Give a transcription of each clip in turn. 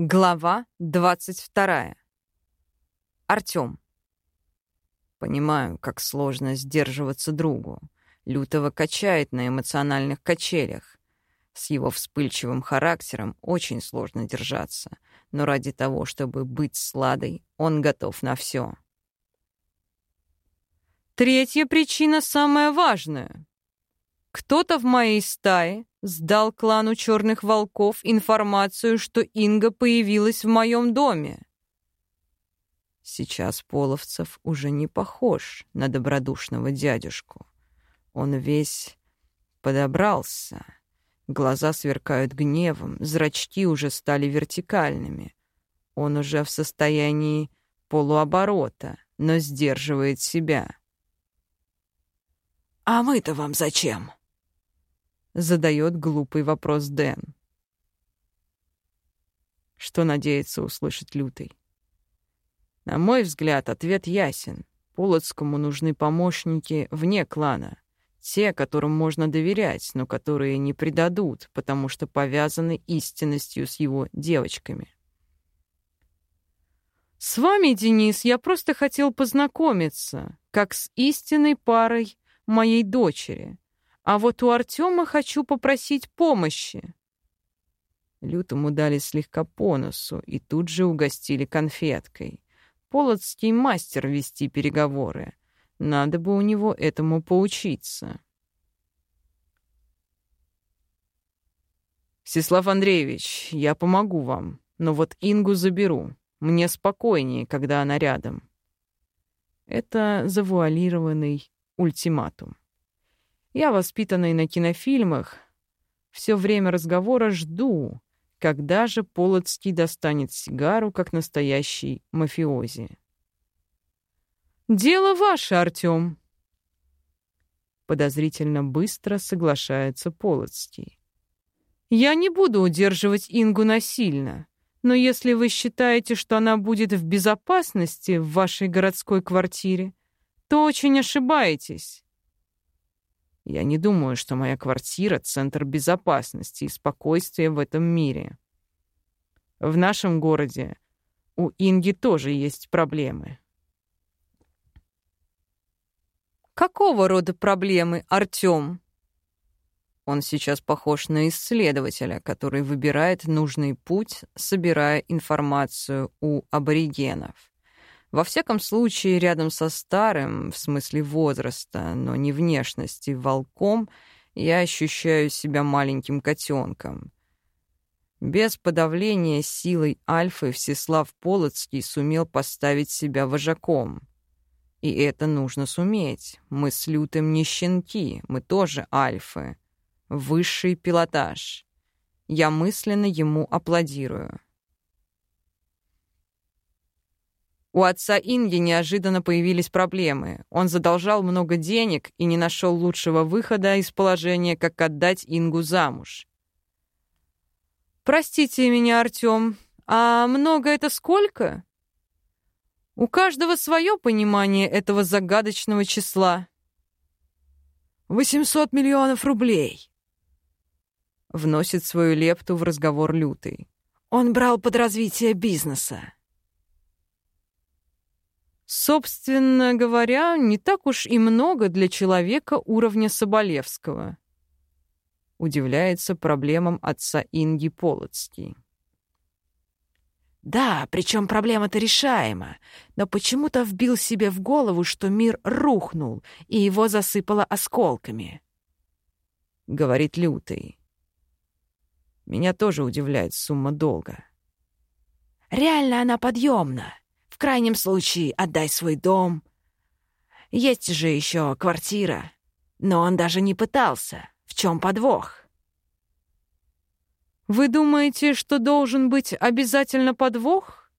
Глава 22. Артём. Понимаю, как сложно сдерживаться другу. Лютого качает на эмоциональных качелях. С его вспыльчивым характером очень сложно держаться, но ради того, чтобы быть сладой, он готов на все. Третья причина самая важная. Кто-то в моей стае сдал клану Черных Волков информацию, что Инга появилась в моем доме. Сейчас Половцев уже не похож на добродушного дядюшку. Он весь подобрался. Глаза сверкают гневом, зрачки уже стали вертикальными. Он уже в состоянии полуоборота, но сдерживает себя. «А мы-то вам зачем?» Задает глупый вопрос Дэн. Что надеется услышать Лютый? На мой взгляд, ответ ясен. Полоцкому нужны помощники вне клана. Те, которым можно доверять, но которые не предадут, потому что повязаны истинностью с его девочками. С вами, Денис, я просто хотел познакомиться, как с истинной парой моей дочери. А вот у Артема хочу попросить помощи. Лютому дали слегка по носу и тут же угостили конфеткой. Полоцкий мастер вести переговоры. Надо бы у него этому поучиться. Всеслав Андреевич, я помогу вам, но вот Ингу заберу. Мне спокойнее, когда она рядом. Это завуалированный ультиматум. Я, воспитанный на кинофильмах, все время разговора жду, когда же Полоцкий достанет сигару, как настоящий мафиози. «Дело ваше, Артём!» Подозрительно быстро соглашается Полоцкий. «Я не буду удерживать Ингу насильно, но если вы считаете, что она будет в безопасности в вашей городской квартире, то очень ошибаетесь. Я не думаю, что моя квартира — центр безопасности и спокойствия в этом мире. В нашем городе у Инги тоже есть проблемы. Какого рода проблемы, Артём? Он сейчас похож на исследователя, который выбирает нужный путь, собирая информацию у аборигенов. Во всяком случае, рядом со старым, в смысле возраста, но не внешности, волком, я ощущаю себя маленьким котенком. Без подавления силой Альфы Всеслав Полоцкий сумел поставить себя вожаком. И это нужно суметь. Мы с Лютым не щенки, мы тоже Альфы. Высший пилотаж. Я мысленно ему аплодирую. У отца Инги неожиданно появились проблемы. Он задолжал много денег и не нашел лучшего выхода из положения, как отдать Ингу замуж. «Простите меня, Артём, а много это сколько?» «У каждого свое понимание этого загадочного числа». «Восемьсот миллионов рублей», — вносит свою лепту в разговор Лютый. «Он брал под развитие бизнеса». Собственно говоря, не так уж и много для человека уровня Соболевского. Удивляется проблемам отца Инги Полоцкий. Да, причем проблема-то решаема, но почему-то вбил себе в голову, что мир рухнул, и его засыпало осколками. Говорит Лютый. Меня тоже удивляет сумма долга. Реально она подъемна. В крайнем случае отдай свой дом. Есть же еще квартира. Но он даже не пытался. В чем подвох? Вы думаете, что должен быть обязательно подвох?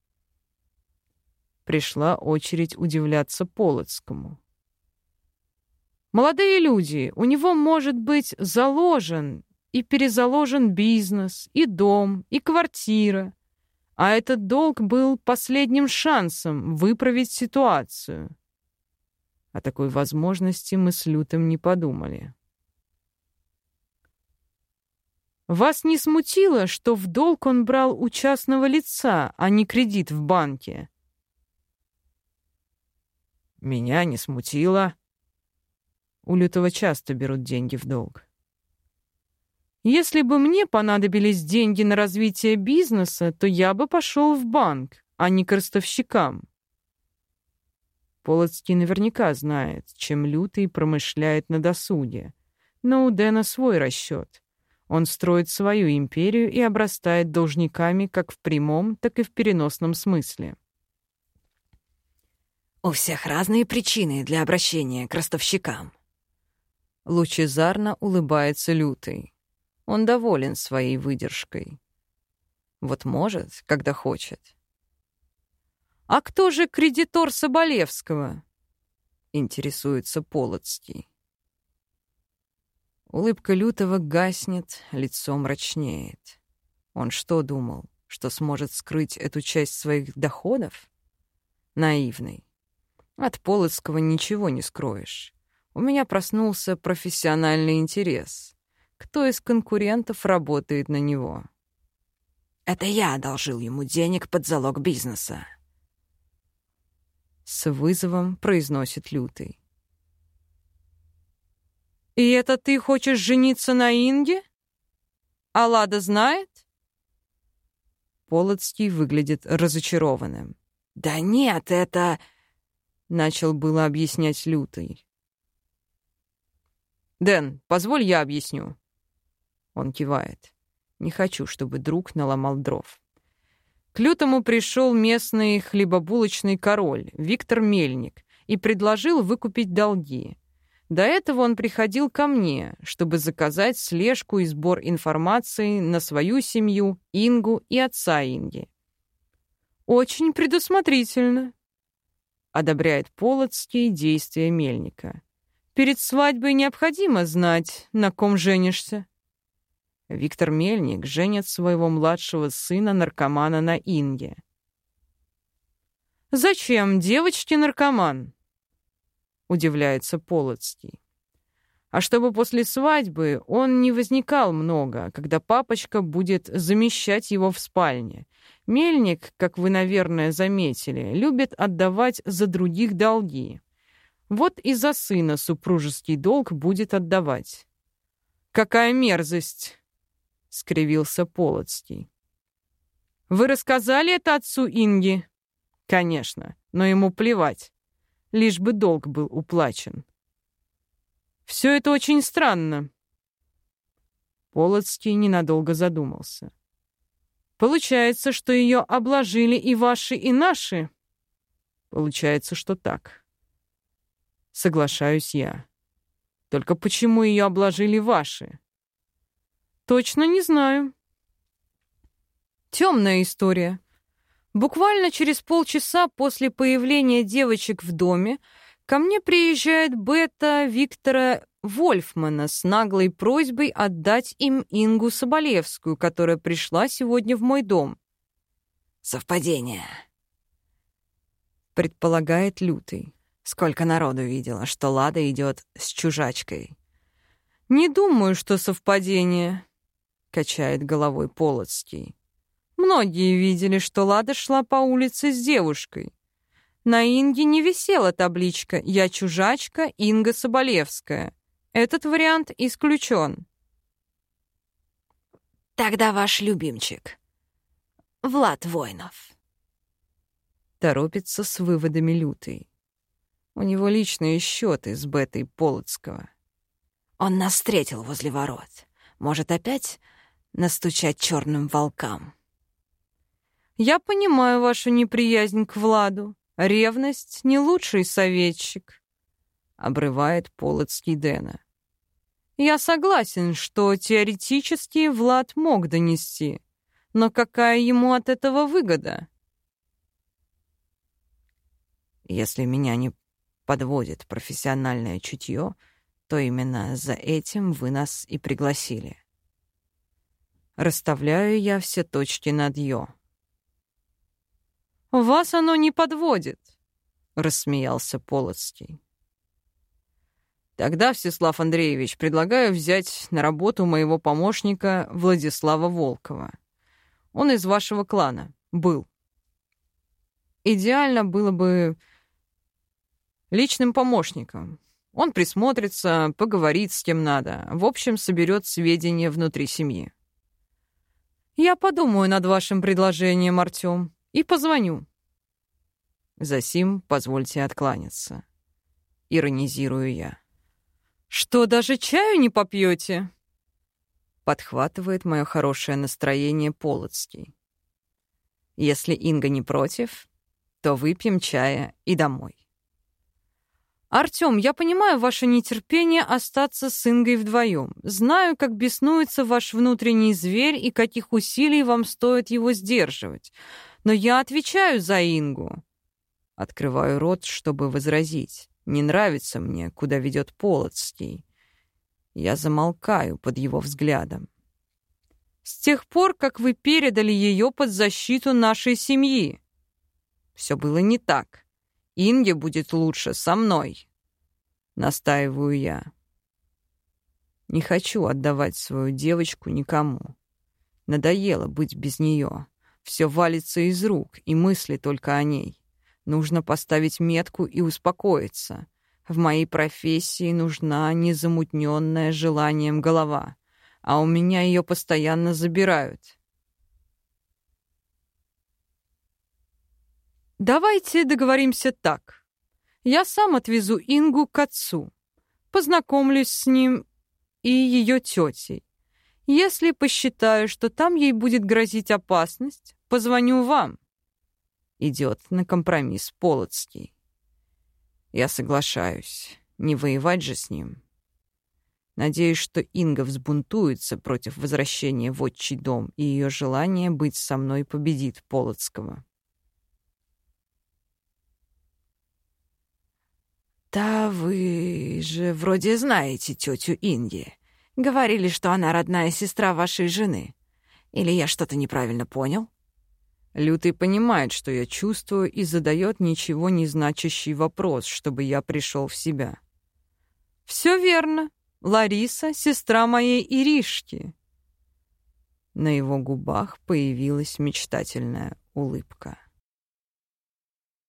Пришла очередь удивляться Полоцкому. Молодые люди, у него может быть заложен и перезаложен бизнес, и дом, и квартира. А этот долг был последним шансом выправить ситуацию. О такой возможности мы с Лютым не подумали. Вас не смутило, что в долг он брал у частного лица, а не кредит в банке? Меня не смутило. У Лютого часто берут деньги в долг. Если бы мне понадобились деньги на развитие бизнеса, то я бы пошел в банк, а не к ростовщикам. Полоцкий наверняка знает, чем Лютый промышляет на досуге. Но у Дэна свой расчет. Он строит свою империю и обрастает должниками как в прямом, так и в переносном смысле. «У всех разные причины для обращения к ростовщикам». Лучезарно улыбается Лютый. Он доволен своей выдержкой. Вот может, когда хочет. «А кто же кредитор Соболевского?» — интересуется Полоцкий. Улыбка Лютого гаснет, лицо мрачнеет. Он что думал, что сможет скрыть эту часть своих доходов? Наивный. От Полоцкого ничего не скроешь. У меня проснулся профессиональный интерес кто из конкурентов работает на него. Это я одолжил ему денег под залог бизнеса. С вызовом произносит Лютый. «И это ты хочешь жениться на Инге? А Лада знает?» Полоцкий выглядит разочарованным. «Да нет, это...» — начал было объяснять Лютый. «Дэн, позволь я объясню», он кивает. Не хочу, чтобы друг наломал дров. К лютому пришел местный хлебобулочный король Виктор Мельник и предложил выкупить долги. До этого он приходил ко мне, чтобы заказать слежку и сбор информации на свою семью, Ингу и отца Инги. «Очень предусмотрительно», — одобряет Полоцкий действия Мельника. «Перед свадьбой необходимо знать, на ком женишься». Виктор Мельник женит своего младшего сына-наркомана на Инге. «Зачем девочке наркоман?» — удивляется Полоцкий. «А чтобы после свадьбы он не возникал много, когда папочка будет замещать его в спальне. Мельник, как вы, наверное, заметили, любит отдавать за других долги. Вот и за сына супружеский долг будет отдавать». «Какая мерзость!» — скривился Полоцкий. «Вы рассказали это отцу Инги?» «Конечно, но ему плевать, лишь бы долг был уплачен». «Все это очень странно». Полоцкий ненадолго задумался. «Получается, что ее обложили и ваши, и наши?» «Получается, что так». «Соглашаюсь я. Только почему ее обложили ваши?» Точно не знаю. Темная история. Буквально через полчаса после появления девочек в доме ко мне приезжает бета Виктора Вольфмана с наглой просьбой отдать им Ингу Соболевскую, которая пришла сегодня в мой дом. «Совпадение», — предполагает Лютый. Сколько народу видела, что Лада идет с чужачкой. «Не думаю, что совпадение», — качает головой Полоцкий. Многие видели, что Лада шла по улице с девушкой. На Инге не висела табличка «Я чужачка Инга Соболевская». Этот вариант исключен. Тогда ваш любимчик. Влад Воинов. Торопится с выводами Лютый. У него личные счеты с Бетой Полоцкого. Он нас встретил возле ворот. Может, опять настучать черным волкам. Я понимаю вашу неприязнь к Владу. Ревность — не лучший советчик, — обрывает Полоцкий Дэна. Я согласен, что теоретически Влад мог донести, но какая ему от этого выгода? Если меня не подводит профессиональное чутье, то именно за этим вы нас и пригласили. Расставляю я все точки над «ё». «Вас оно не подводит», — рассмеялся Полоцкий. Тогда, Всеслав Андреевич, предлагаю взять на работу моего помощника Владислава Волкова. Он из вашего клана. Был. Идеально было бы личным помощником. Он присмотрится, поговорит с кем надо. В общем, соберет сведения внутри семьи. Я подумаю над вашим предложением, Артём, и позвоню. Засим позвольте откланяться. Иронизирую я. Что, даже чаю не попьете? Подхватывает мое хорошее настроение Полоцкий. Если Инга не против, то выпьем чая и домой. «Артём, я понимаю ваше нетерпение остаться с Ингой вдвоем. Знаю, как беснуется ваш внутренний зверь и каких усилий вам стоит его сдерживать. Но я отвечаю за Ингу». Открываю рот, чтобы возразить. Не нравится мне, куда ведет Полоцкий. Я замолкаю под его взглядом. «С тех пор, как вы передали ее под защиту нашей семьи», все было не так. Инге будет лучше со мной. Настаиваю я. Не хочу отдавать свою девочку никому. Надоело быть без нее. Все валится из рук, и мысли только о ней. Нужно поставить метку и успокоиться. В моей профессии нужна незамутненная желанием голова, а у меня ее постоянно забирают. Давайте договоримся так. Я сам отвезу Ингу к отцу. Познакомлюсь с ним и ее тетей. Если посчитаю, что там ей будет грозить опасность, позвоню вам. Идет на компромисс Полоцкий. Я соглашаюсь. Не воевать же с ним. Надеюсь, что Инга взбунтуется против возвращения в отчий дом, и ее желание быть со мной победит Полоцкого. «Да вы же вроде знаете тетю Инги. Говорили, что она родная сестра вашей жены. Или я что-то неправильно понял?» Лютый понимает, что я чувствую, и задает ничего не значащий вопрос, чтобы я пришел в себя. «Все верно. Лариса — сестра моей Иришки». На его губах появилась мечтательная улыбка.